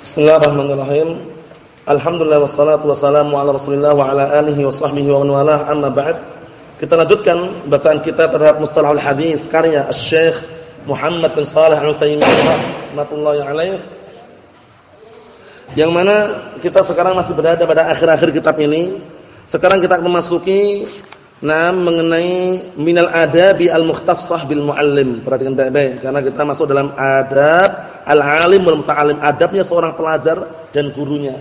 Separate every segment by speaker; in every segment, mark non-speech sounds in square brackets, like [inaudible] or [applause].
Speaker 1: Bismillahirrahmanirrahim. Alhamdulillah wassalatu wassalamu ala Rasulillah wa ala alihi wa sahbihi wa man walah. Amma ba'd. Kita lanjutkan bacaan kita terhadap mustalahul hadis karya Asy-Syaikh Muhammad bin Shalih Al-Utsaimin rahmatullahi alaih. Yang mana kita sekarang masih berada pada akhir-akhir kitab ini. Sekarang kita memasuki nah mengenai minal adabi al-mukhtassah bil muallim. Perhatikan baik-baik karena kita masuk dalam adab al-alim wal muta'allim, adabnya seorang pelajar dan gurunya.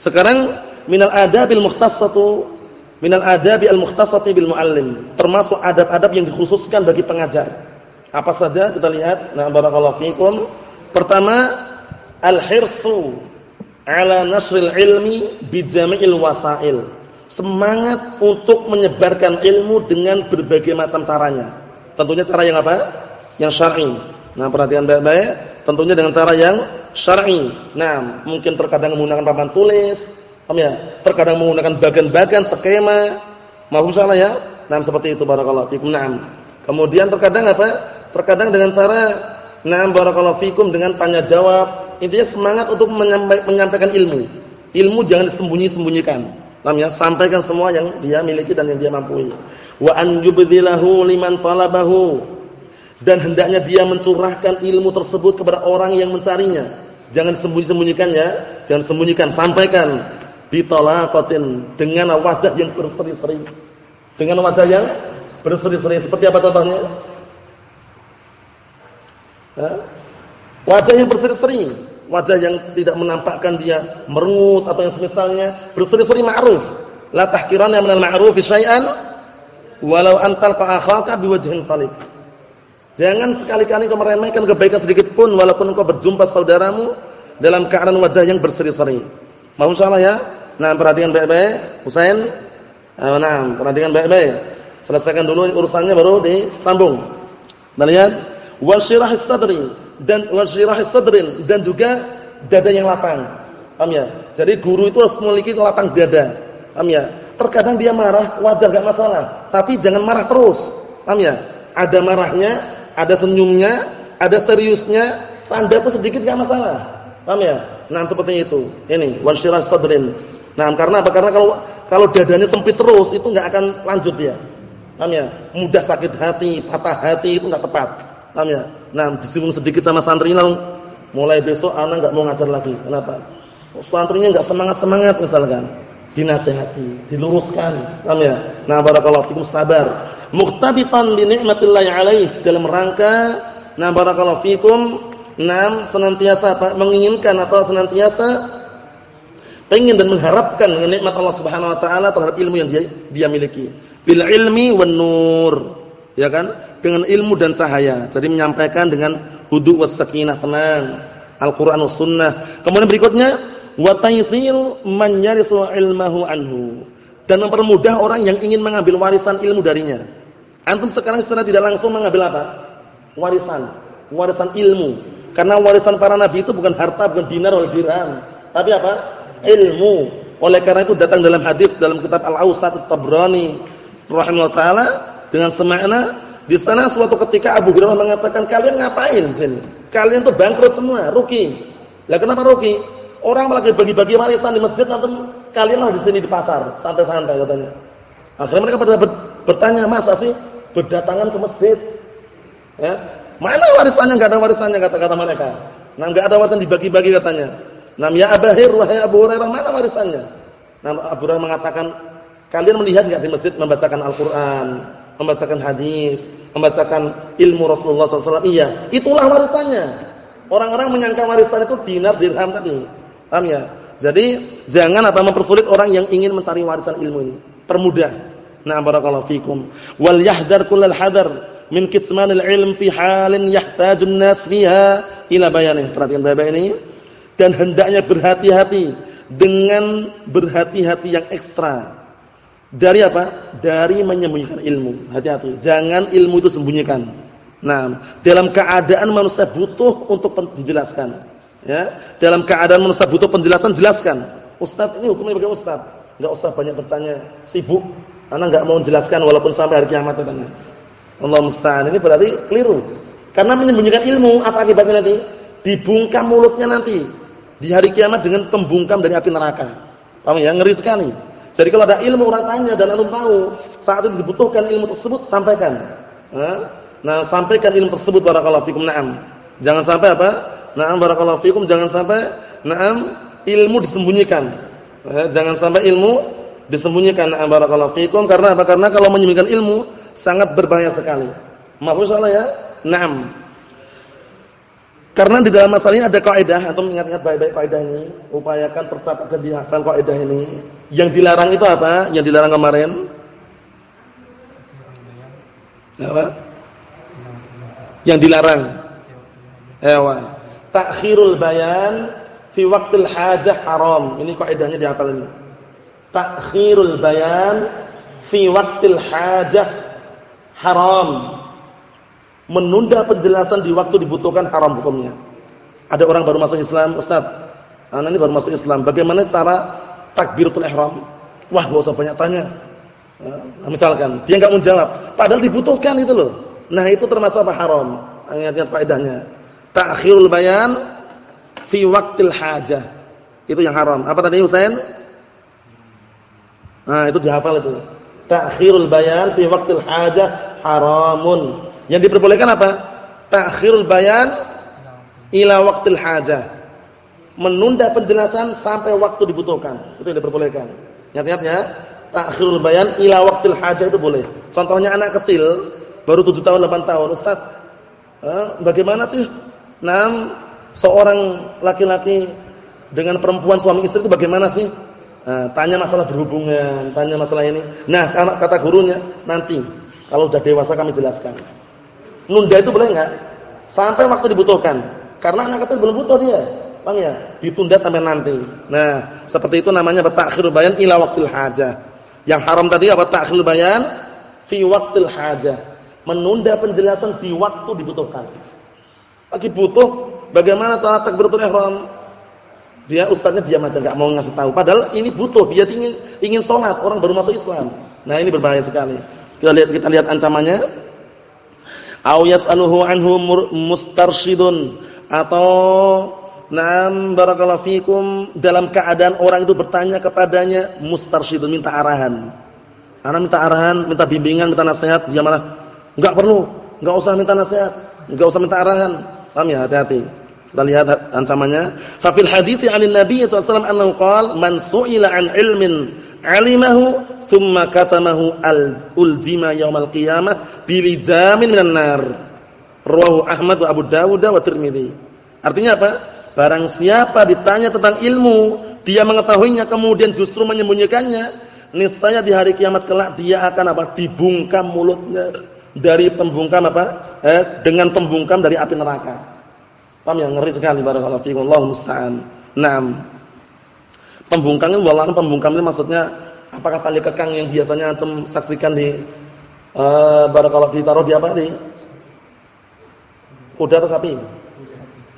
Speaker 1: Sekarang minal adabil mukhtassatu minal adabi al-mukhtassati bil muallim, termasuk adab-adab yang dikhususkan bagi pengajar. Apa saja kita lihat. Nah, barakallahu fikum. Pertama, al-hirsu ala nasril ilmi bi jami'il wasail. Semangat untuk menyebarkan ilmu dengan berbagai macam caranya. Tentunya cara yang apa? Yang syar'i. Nah, perhatikan baik-baik tentunya dengan cara yang syar'i. Nah, mungkin terkadang menggunakan papan tulis, paham ya? Terkadang menggunakan bagan-bagan skema. Mahum salah ya? Nah, seperti itu barakallahu fikum. Naam. Kemudian terkadang apa? Terkadang dengan cara nah barakallahu fikum dengan tanya jawab. Intinya semangat untuk menyampaikan ilmu. Ilmu jangan disembunyi-sembunyikan. Paham ya? Sampaikan semua yang dia miliki dan yang dia mampu. Wa an yubdhilahu liman talabahu dan hendaknya dia mencurahkan ilmu tersebut kepada orang yang mencarinya. Jangan sembunyi-sembunyikan ya, jangan sembunyikan, sampaikan bitalaqatin dengan wajah yang berseri-seri. Dengan wajah yang berseri-seri. Seperti apa contohnya? Hah? Wajah yang berseri-seri, wajah yang tidak menampakkan dia merengut atau yang semisalnya, berseri-seri ma'ruf. La tahkiranna minal ma'rufi syai'an walau antal akhaka biwajhin talib. Jangan sekali-kali kau meremehkan kebaikan sedikit pun walaupun engkau berjumpa saudaramu dalam keadaan wajah yang berseri-seri. Mau insyaallah ya? Nah, perhatikan baik-baik. Husain. Nah, perhatikan baik-baik. Selesaikan dulu urusannya baru disambung. Dan lihat wasyirahis sadri dan wasyirahis sadrin dan juga dada yang lapang. Paham ya? Jadi guru itu harus memiliki lapang dada. Paham ya? Terkadang dia marah, wajar enggak masalah, tapi jangan marah terus. Paham ya? Ada marahnya, ada senyumnya, ada seriusnya, tanda pun sedikit enggak masalah. Paham ya? Nah, seperti itu. Ini wansyirah sadrin. Nah, karena apa? Karena kalau kalau dadanya sempit terus itu enggak akan lanjut dia. Paham ya? Mudah sakit hati, patah hati itu enggak tepat. Paham ya? Nah, disinggung sedikit sama santri lalu mulai besok anak enggak mau ngajar lagi. Kenapa? Santrinya enggak semangat-semangat misalkan. Dinasihati, diluruskan. Paham ya? Nah, barakallahu fikum sabar mukhtabitan bi ni'matillahi alaih dalam rangka na barakallahu fikum nam senantiasa apa menginginkan atau senantiasa ingin dan mengharapkan nikmat Allah Subhanahu wa taala terhadap ilmu yang dia dia miliki bil ilmi wan nur ya kan dengan ilmu dan cahaya jadi menyampaikan dengan hudu was sakinah tenang Al-Qur'an was sunnah kemudian berikutnya wa taysil man anhu dan mempermudah orang yang ingin mengambil warisan ilmu darinya Antum sekarang secara tidak langsung mengambil apa? Warisan, warisan ilmu. Karena warisan para nabi itu bukan harta, bukan dinar atau dirham, tapi apa? Ilmu. Oleh karena itu datang dalam hadis dalam kitab Al-Awsat At-Tabrani rahimahullah taala dengan semakna di sana suatu ketika Abu Hurairah mengatakan, "Kalian ngapain di sini? Kalian tuh bangkrut semua, rugi." Lah kenapa rugi? Orang lagi bagi-bagi warisan di masjid, antum kalian lah di sini di pasar, santai-santai katanya. Akhirnya mereka pada bertanya, "Mas, sih berdatangan ke masjid. Ya. Mana warisannya? Enggak ada warisannya kata-kata mereka. Nah, enggak ada warisan dibagi-bagi katanya. Nam ya Abahir wahai Abu Hurairah, mana warisannya? Nah, Abu Hurairah mengatakan, kalian melihat enggak di masjid membacakan Al-Qur'an, membacakan hadis, membacakan ilmu Rasulullah SAW? Iya, itulah warisannya. Orang-orang menyangka warisan itu dinar dirham tadi. Paham ya? Jadi, jangan apa mempersulit orang yang ingin mencari warisan ilmu ini. Permudah. Nah barakallahu fikum. Wal yahdar kullal hadar min kitmanil ilm fi halin yahtajun nas fiha ila bayanih. Perhatikan Bapak ini. Dan hendaknya berhati-hati dengan berhati-hati yang ekstra. Dari apa? Dari menyembunyikan ilmu. Hati-hati. Jangan ilmu itu sembunyikan. Nah, dalam keadaan manusia butuh untuk dijelaskan. Ya, dalam keadaan manusia butuh penjelasan jelaskan. Ustaz ini hukumnya bagaimana Ustaz? Enggak usah banyak bertanya, sibuk Anak enggak mau menjelaskan walaupun sampai hari kiamat katanya. Allah musta'an. Ini berarti keliru. Karena menyembunyikan ilmu apa akibatnya nanti? Dibungkam mulutnya nanti. di hari kiamat dengan pembungkam dari api neraka. Paham ya? Ngeri sekali. Jadi kalau ada ilmu orang tanya dan antum tahu, saat itu dibutuhkan ilmu tersebut sampaikan. Nah, sampaikan ilmu tersebut barakallahu fikum. Naam. Jangan sampai apa? Naam barakallahu fikum, jangan sampai naam ilmu disembunyikan. Jangan sampai ilmu disembunyikan. Naam barakallahu fikum karena apa? Karena kalau menyembunyikan ilmu sangat berbahaya sekali. Maaf salah ya? Naam. Karena di dalam masalah ini ada kaidah, atau ingat-ingat baik-baik kaidah ini, upayakan tercatat dan dihafal kaidah ini. Yang dilarang itu apa? Yang dilarang kemarin? Apa? Yang dilarang. Ewa. Takhirul bayan fi waktil hajah haram. Ini kaidahnya dihafal ini. Takhirul bayan fi waktil hajah haram menunda penjelasan di waktu dibutuhkan haram hukumnya. Ada orang baru masuk Islam, Ustaz. Anak ini baru masuk Islam. Bagaimana cara takbiratul ihram? Wah, enggak usah banyak tanya. Nah, misalkan dia enggak mau jawab, padahal dibutuhkan itu loh. Nah, itu termasuk apa haram? Ingat-ingat kaidahnya. Ta'khirul bayan fi waqtil hajah. Itu yang haram. Apa tadi Husain? Nah, itu dihafal itu. Ta'khirul bayan fi waqtil hajah haramun. Yang diperbolehkan apa? Ta'khirul bayan ila waqtil hajah. Menunda penjelasan sampai waktu dibutuhkan. Itu yang diperbolehkan. Ingat-ingat ya. Ta'khirul bayan ila waqtil hajah itu boleh. Contohnya anak kecil baru 7 tahun 8 tahun, Ustaz. Eh, bagaimana sih nam seorang laki-laki dengan perempuan suami istri itu bagaimana sih? Nah, tanya masalah berhubungan, tanya masalah ini. Nah, kata gurunya, nanti kalau sudah dewasa kami jelaskan. Nunda itu boleh enggak? Sampai waktu dibutuhkan. Karena anak kecil belum butuh dia. Bang ya? Ditunda sampai nanti. Nah, seperti itu namanya takhir bayan ila waqtil hajah. Yang haram tadi apa takhir bayan fi waqtil hajah. Menunda penjelasan di waktu dibutuhkan. Lagi butuh bagaimana cara takbiratul ihram? Dia ustaznya diam aja enggak mau ngasih tahu. Padahal ini butuh, dia ingin ingin salat, orang baru masuk Islam. Nah, ini berbahaya sekali. Kita lihat kita lihat ancamannya aw yas'aluhu anhu mustarsyidun atau nam barakallahu fikum dalam keadaan orang itu bertanya kepadanya mustarsyidun minta arahan. Ana minta arahan, minta bimbingan, minta nasihat, dia malah enggak perlu, enggak usah minta nasihat, enggak usah minta arahan. Paham ya? Hati-hati. Kita lihat ancamannya. Fa fil hadithi 'anil Nabi sallallahu alaihi wasallam qala man su'ila 'an ilmin 'alimahu thumma katamahu al-uljima yaumal qiyamah bilizamin minan nar. Rawahu Ahmad wa Abu Dawud wa Tirmizi. Artinya apa? Barang siapa ditanya tentang ilmu, dia mengetahuinya kemudian justru menyembunyikannya, niscaya di hari kiamat kelak dia akan apa? dibungkam mulutnya dari pembungkam apa? Eh, dengan pembungkam dari api neraka. Paham ya? Ngeri sekali barakallahu fiikum. Allahu musta'an. Naam. Pembungkam ini wallahi pembungkam ini maksudnya Apakah tali kekang yang biasanya antum saksikan di uh, barakallahu ditaruh di apa di kuda atau sapi?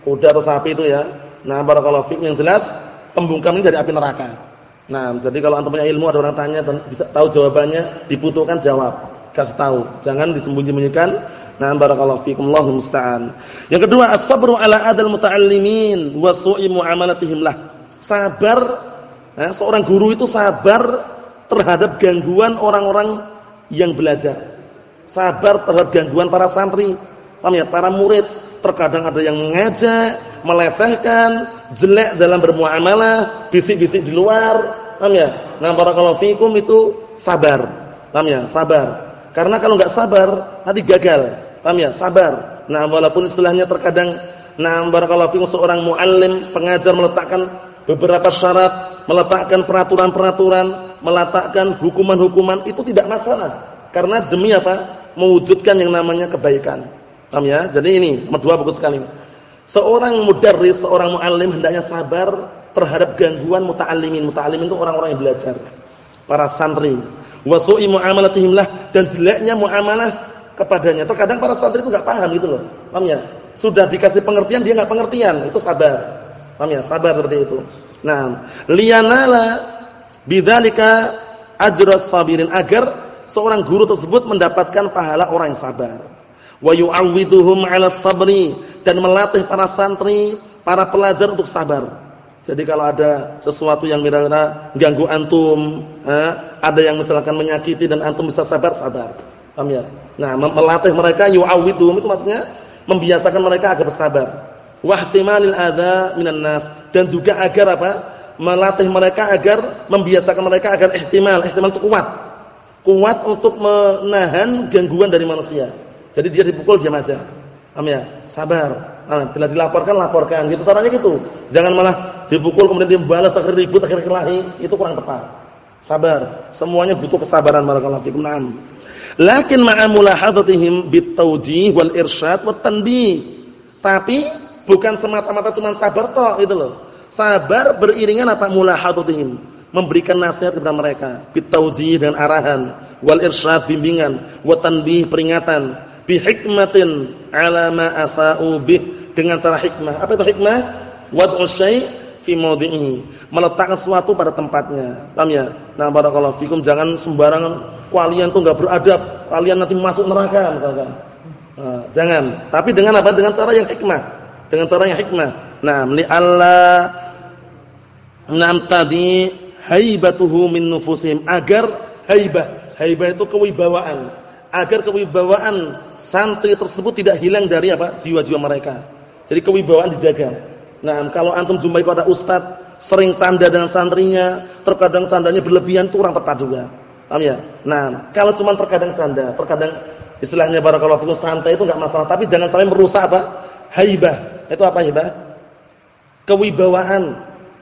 Speaker 1: Kuda atau sapi itu ya. Nah, barakallahu fik yang jelas pembungkam ini dari api neraka. Nah, jadi kalau antum punya ilmu ada orang tanya dan bisa tahu jawabannya, dibutuhkan jawab, kasih tahu. Jangan disembunyi-sembunyikan. Nah, barakallahu fikum, Allahu musta'an. Yang kedua, as-sabru ala adal muta'allimin wa su'i muamalatihim lah. Sabar, eh, seorang guru itu sabar terhadap gangguan orang-orang yang belajar. Sabar terhadap gangguan para santri. Paham ya? Para murid terkadang ada yang mengajak, melecehkan, jelek dalam bermuamalah, bisik-bisik di luar. Paham ya? Nah, barakallahu fikum itu sabar. Paham ya? Sabar. Karena kalau enggak sabar, nanti gagal. Paham ya? Sabar. Nah, walaupun istilahnya terkadang nah barakallahu fikum seorang muallim, pengajar meletakkan beberapa syarat, meletakkan peraturan-peraturan meletakkan hukuman-hukuman itu tidak masalah. Karena demi apa? Mewujudkan yang namanya kebaikan. Paham ya? Jadi ini dua bagus sekali. Seorang mudarris, seorang muallim hendaknya sabar terhadap gangguan muta'allimin. Muta'allimin itu orang-orang yang belajar. Para santri. Wa su'i muamalatihim lah dan jeleknya muamalah kepadanya. Terkadang para santri itu enggak paham gitu loh. Paham ya? Sudah dikasih pengertian dia enggak pengertian. Itu sabar. Paham ya? Sabar seperti itu. Nah, liyanala Bidzalika ajras sabirin agar seorang guru tersebut mendapatkan pahala orang yang sabar. Wa yu'awwiduhum 'ala sabri dan melatih para santri, para pelajar untuk sabar. Jadi kalau ada sesuatu yang kira-kira ganggu antum, eh, ada yang misalkan menyakiti dan antum bisa sabar, sabar. Paham ya? Nah, melatih mereka yu'awwidhum itu maksudnya membiasakan mereka agar bersabar. Wahtimalil adza minan nas dan juga agar apa? Melatih mereka agar membiasakan mereka agar ihtimal, ihtimal itu kuat. Kuat untuk menahan gangguan dari manusia. Jadi dia dipukul diam aja. Paham ya? Sabar. Nah, bila dilaporkan laporkan gitu caranya gitu. Jangan malah dipukul kemudian dia balas akhir ribut akhir kelahi, itu kurang tepat. Sabar. Semuanya butuh kesabaran barakallahu fikum. Naam. Lakin ma'a mulahadatihim bitawjih wal irsyad wat tanbih. Tapi bukan semata-mata cuma sabar toh itu loh. Sabar beriringan apa mulahadatihim, memberikan nasihat kepada mereka, bitawjih dan arahan, wal irsyad bimbingan, wat tanbih peringatan, bi hikmatin ala ma asa'u bih dengan cara hikmah. Apa itu hikmah? Wad'u syai' fi mawdi'ihi. Meletakkan sesuatu pada tempatnya. Paham ya? Nah, barakallahu fikum jangan sembarangan kalian tuh enggak beradab, kalian nanti masuk neraka misalkan. Nah, jangan. Tapi dengan apa? Dengan cara yang hikmah. Dengan cara yang hikmah. Nah, li Allah nam tadi haibatuhu min nufusihim agar haibah. Haibah itu kewibawaan. Agar kewibawaan santri tersebut tidak hilang dari apa? jiwa-jiwa mereka. Jadi kewibawaan dijaga. Nah, kalau antum jumpai pada ustaz sering canda dengan santrinya, terkadang candanya berlebihan itu kurang tepat juga. Paham ya? Nah, kalau cuma terkadang canda, terkadang istilahnya barakallahu fikum santai itu enggak masalah, tapi jangan sampai merusak apa? haibah. Itu apa haibah? Kewibawaan.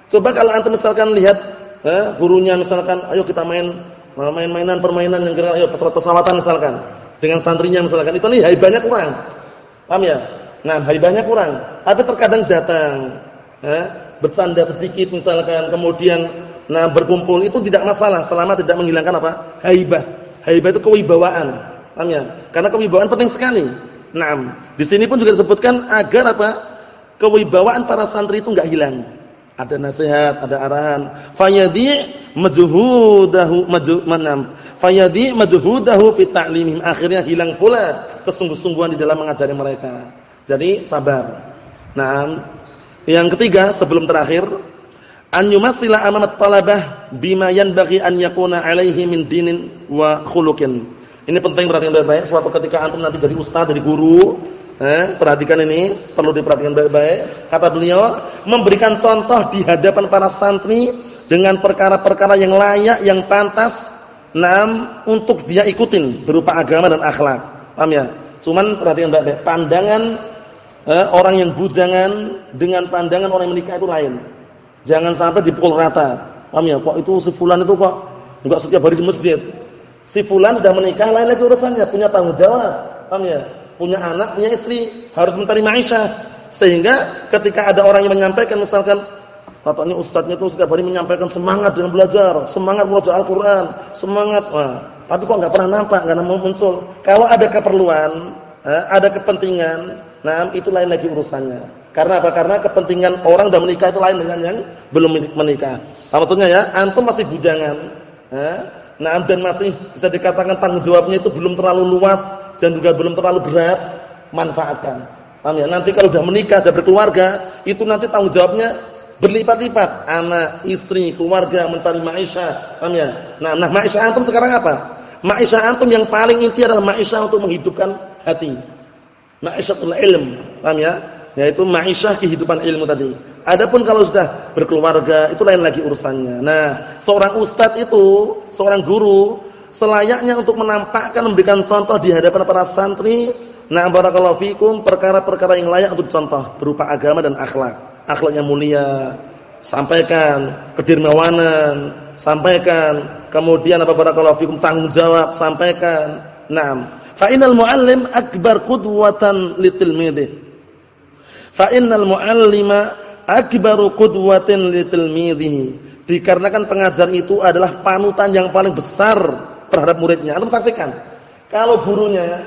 Speaker 1: Coba kalau antum misalkan lihat eh, gurunya misalkan, ayo kita main main-mainan permainan yang kira ayo pesawat-pesawatan misalkan dengan santrinya misalkan, itu nih haibahnya kurang. Paham ya? Nah, haibahnya kurang. Tapi terkadang datang, eh, bercanda sedikit misalkan, kemudian nah berkumpul itu tidak masalah selama tidak menghilangkan apa? haibah. Haibah itu kewibawaan. Paham ya? Karena kewibawaan penting sekali. Nah, di sini pun juga disebutkan agar apa? Kewibawaan para santri itu enggak hilang. Ada nasihat, ada arahan. Fayadi majhudahu majmanam. Fayadi majhudahu fi ta'limihim. Akhirnya hilang pula kesungguh-sungguhan di dalam mengajari mereka. Jadi sabar. Nah, yang ketiga sebelum terakhir, an yumatsila amamat talabah bima yanbaghi an yakuna alaihi min dinin wa khuluqin. Ini penting perhatikan baik-baik suatu ketika antum nanti jadi ustaz, jadi guru, eh, perhatikan ini, perlu diperhatikan baik-baik. Kata beliau, memberikan contoh di hadapan para santri dengan perkara-perkara yang layak, yang pantas nam untuk dia ikutin berupa agama dan akhlak. Paham ya? Cuman perhatikan baik-baik, pandangan eh, orang yang bujangan dengan pandangan orang yang menikah itu lain. Jangan sampai dipukul rata. Paham ya? Kok itu si fulan itu kok enggak setiap hari di masjid. Si fulan sudah menikah lain lagi urusannya, punya tanggung jawab. Paham ya? Punya anak, punya istri, harus mencari maisha. Sehingga ketika ada orang yang menyampaikan misalkan katanya ustadznya itu setiap hari menyampaikan semangat dalam belajar, semangat belajar Al-Qur'an, semangat. Wah, tapi kok enggak pernah nampak, enggak muncul. Kalau ada keperluan, eh, ada kepentingan, Nah, itu lain lagi urusannya. Karena apa? Karena kepentingan orang dan menikah itu lain dengan yang belum menikah. Nah, maksudnya ya, antum masih bujangan. Nah, dan masih bisa dikatakan tanggung jawabnya itu belum terlalu luas dan juga belum terlalu berat, manfaatkan. Paham ya? Nanti kalau sudah menikah, sudah berkeluarga, itu nanti tanggung jawabnya berlipat-lipat. Anak, istri, keluarga, mencari maisha. Paham ya? Nah, nah maisha antum sekarang apa? Maisha antum yang paling inti adalah maisha untuk menghidupkan hati Ma'isyatul ilm. Paham ya? Yaitu ma'isyah kehidupan ilmu tadi. Adapun kalau sudah berkeluarga, itu lain lagi urusannya. Nah, seorang ustadz itu, seorang guru, selayaknya untuk menampakkan, memberikan contoh di hadapan para santri, nah barakallahu fikum, perkara-perkara yang layak untuk contoh, berupa agama dan akhlak. Akhlaknya mulia, sampaikan, kedermawanan, sampaikan, kemudian apa barakallahu fikum, tanggung jawab, sampaikan. Nah, Fa innal muallim akbar qudwatan litilmidhi. Fa innal muallima akbaru qudwatin litilmidhi. Dikarenakan pengajar itu adalah panutan yang paling besar terhadap muridnya. Antum saksikan. Kalau gurunya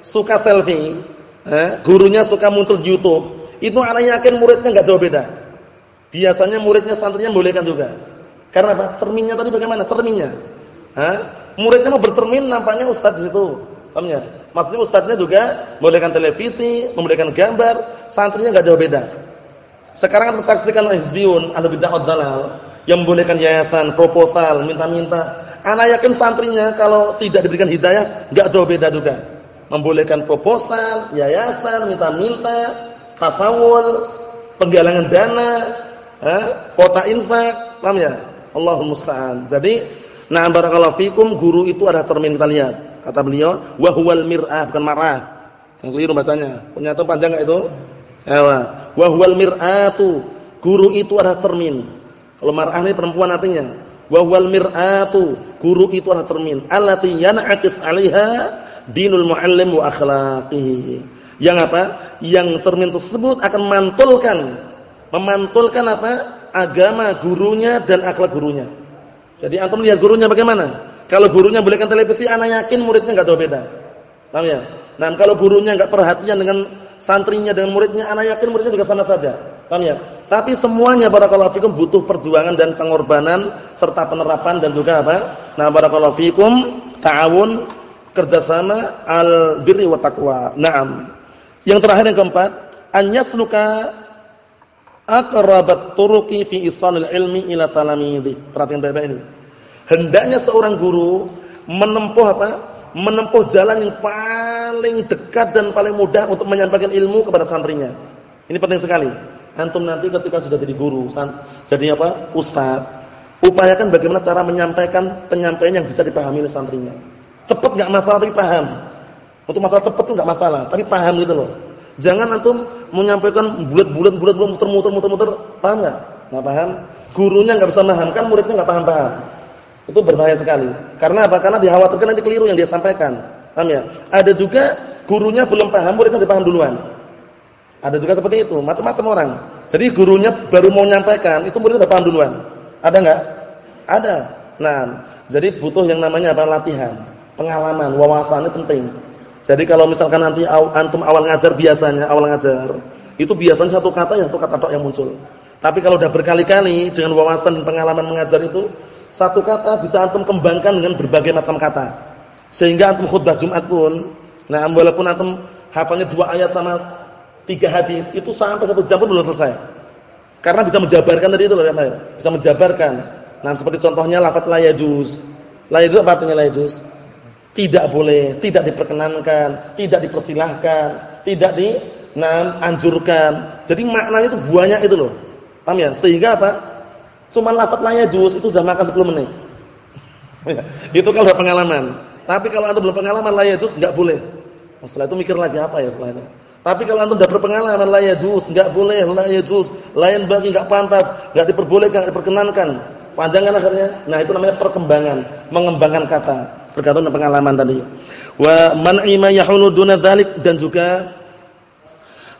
Speaker 1: suka selfie, eh, gurunya suka muncul di YouTube, itu anak yakin muridnya enggak jauh beda. Biasanya muridnya santrinya bolehkan juga. Karena apa? Cerminnya tadi bagaimana? Cerminnya. Hah? Muridnya mau bercermin nampaknya ustaz di situ. Paham ya? Maksudnya ustadznya juga membolehkan televisi, membolehkan gambar, santrinya enggak jauh beda. Sekarang kan saksikan hizbiyun, ahli bid'ah dalal yang membolehkan yayasan, proposal, minta-minta. Anak yakin santrinya kalau tidak diberikan hidayah enggak jauh beda juga. Membolehkan proposal, yayasan, minta-minta, tasawul, penggalangan dana, eh, kota infak, paham ya? Allahumma musta'an. Jadi, nah barakallahu fikum, guru itu ada cermin kita lihat. Kata beliau, wa huwal mir'ah, bukan marah. Yang keliru bacanya. Punya itu panjang enggak itu? Ewa. Wa huwal mir'atu. Guru itu ada cermin. Kalau mar'ah ini perempuan artinya. Wa huwal mir'atu. Guru itu ada cermin. Allati yan'akis 'alaiha dinul muallim wa akhlaqihi. Yang apa? Yang cermin tersebut akan memantulkan memantulkan apa? agama gurunya dan akhlak gurunya. Jadi antum lihat gurunya bagaimana? Kalau gurunya bolehkan televisi, anak yakin muridnya enggak jauh beda. Paham ya? Nah, kalau gurunya enggak perhatian dengan santrinya dengan muridnya, anak yakin muridnya juga sama saja. Paham ya? Tapi semuanya barakallahu fikum butuh perjuangan dan pengorbanan serta penerapan dan juga apa? Nah, barakallahu fikum ta'awun kerjasama al birri wa taqwa. Naam. Yang terakhir yang keempat, an yasluka aqrabat turuqi fi isalil ilmi ila talamidhi. Perhatian baik-baik ini. Hendaknya seorang guru menempuh apa? Menempuh jalan yang paling dekat dan paling mudah untuk menyampaikan ilmu kepada santrinya. Ini penting sekali. Antum nanti ketika sudah jadi guru, jadi apa? Ustaz, upayakan bagaimana cara menyampaikan penyampaian yang bisa dipahami oleh santrinya. Cepat enggak masalah tapi paham. Untuk masalah cepat itu enggak masalah, tapi paham gitu loh. Jangan antum menyampaikan bulat-bulat bulat-bulat muter-muter muter-muter, paham enggak? Enggak paham. Gurunya enggak bisa memahamkan, muridnya enggak paham-paham. Itu berbahaya sekali. Karena apa? Karena dikhawatirkan nanti keliru yang dia sampaikan. Paham ya? Ada juga gurunya belum paham, muridnya dipaham duluan. Ada juga seperti itu, macam-macam orang. Jadi gurunya baru mau menyampaikan, itu muridnya sudah paham duluan. Ada enggak? Ada. Nah, jadi butuh yang namanya apa? latihan, pengalaman, wawasan itu penting. Jadi kalau misalkan nanti antum awal ngajar biasanya, awal ngajar, itu biasanya satu kata yang satu kata tok yang muncul. Tapi kalau sudah berkali-kali dengan wawasan dan pengalaman mengajar itu, satu kata bisa antum kembangkan dengan berbagai macam kata. Sehingga antum khutbah Jumat pun, nah walaupun antum hafalnya dua ayat sama tiga hadis, itu sampai satu jam pun belum selesai. Karena bisa menjabarkan tadi itu loh ya, bisa menjabarkan. Nah, seperti contohnya lafaz la yajuz. La yajuz apa artinya la yajuz? Tidak boleh, tidak diperkenankan, tidak dipersilahkan, tidak di anjurkan. Jadi maknanya itu banyak itu loh. Paham ya? Sehingga apa? Cuma lafaz laya juz itu sudah makan 10 menit. [laughs] itu kalau udah pengalaman. Tapi kalau antum belum pengalaman laya juz enggak boleh. Nah, setelah itu mikir lagi apa ya setelah. Tapi kalau antum sudah berpengalaman laya juz enggak boleh, laya juz, lain bagi enggak pantas, enggak diperbolehkan, enggak diperkenankan. Panjangkan akhirnya. Nah, itu namanya perkembangan, mengembangkan kata. Bergantung dengan pengalaman tadi. Wa man'i ma yahulu duna dzalik dan juga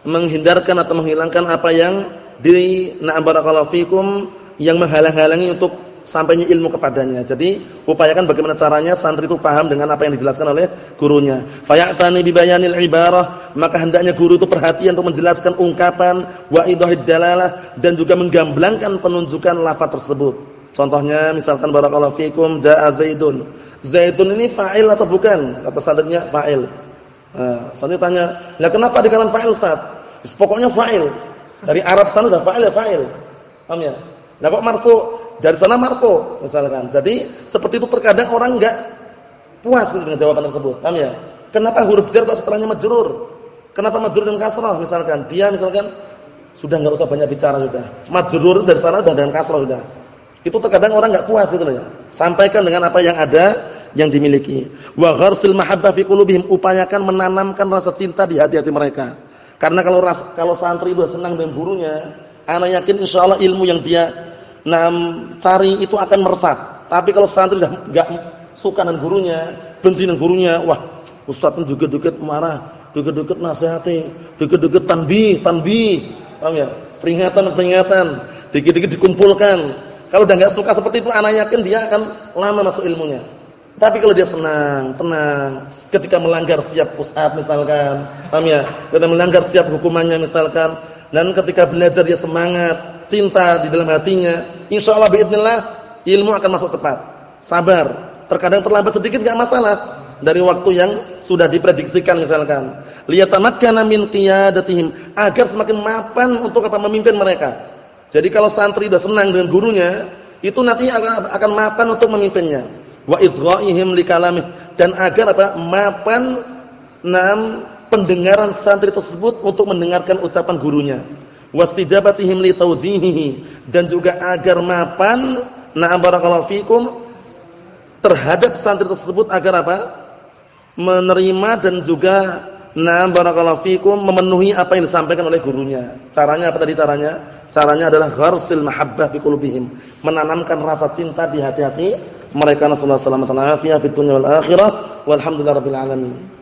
Speaker 1: menghindarkan atau menghilangkan apa yang di na'am barakallahu fikum yang menghalang-halangi untuk sampainya ilmu kepadanya. Jadi upayakan bagaimana caranya santri itu paham dengan apa yang dijelaskan oleh gurunya. Fayatani bi bayanil ibarah, maka hendaknya guru itu perhatian untuk menjelaskan ungkapan wa idhahid dalalah dan juga menggamblangkan penunjukan lafaz tersebut. Contohnya misalkan barakallahu fikum jaa Zaidun. Zaidun ini fa'il atau bukan? Kata santrinya fa'il. Nah, santri tanya, "Lah kenapa dikatakan fa'il Ustaz?" Pokoknya fa'il. Dari Arab sana sudah fa'il ya fa'il. Paham ya? Nah kok marfu? Dari sana marfu misalkan. Jadi seperti itu terkadang orang enggak puas dengan jawaban tersebut. Paham ya? Kenapa huruf jar kok setelahnya majrur? Kenapa majrur dengan kasrah misalkan? Dia misalkan sudah enggak usah banyak bicara sudah. Majrur dari sana sudah dengan kasrah sudah. Itu terkadang orang enggak puas itu loh ya. Sampaikan dengan apa yang ada yang dimiliki. Wa gharsil mahabbah fi qulubihim, upayakan menanamkan rasa cinta di hati-hati mereka. Karena kalau ras, kalau santri itu senang dengan gurunya, anak yakin insyaallah ilmu yang dia nam cari itu akan meresap. Tapi kalau santri sudah enggak suka dengan gurunya, benci dengan gurunya, wah, ustaz pun juga dikit marah, dikit-dikit nasihati, dikit-dikit tanbih, tanbih. Paham ya? Peringatan-peringatan, dikit-dikit dikumpulkan. Kalau udah enggak suka seperti itu, anak yakin dia akan lama masuk ilmunya. Tapi kalau dia senang, tenang, ketika melanggar setiap pusat misalkan, paham ya? Ketika melanggar setiap hukumannya misalkan, dan ketika belajar dia semangat, cinta di dalam hatinya, insya Allah biidznillah ilmu akan masuk cepat. Sabar. Terkadang terlambat sedikit enggak masalah dari waktu yang sudah diprediksikan misalkan. Lihat Liyatamakkana min qiyadatihim agar semakin mapan untuk apa memimpin mereka. Jadi kalau santri sudah senang dengan gurunya, itu nanti akan mapan untuk memimpinnya. Wa izghaihim likalamih dan agar apa? mapan enam pendengaran santri tersebut untuk mendengarkan ucapan gurunya. Wastijabatihim li dan juga agar mapan na'am barakallahu fikum terhadap santri tersebut agar apa? menerima dan juga Nah, barakallahu fikum memenuhi apa yang disampaikan oleh gurunya. Caranya apa tadi caranya? Caranya adalah gharsil mahabbah fi qulubihim, menanamkan rasa cinta di hati-hati mereka. Nasallahu alaihi wasallam fi dunya wal akhirah. Walhamdulillahirabbil alamin.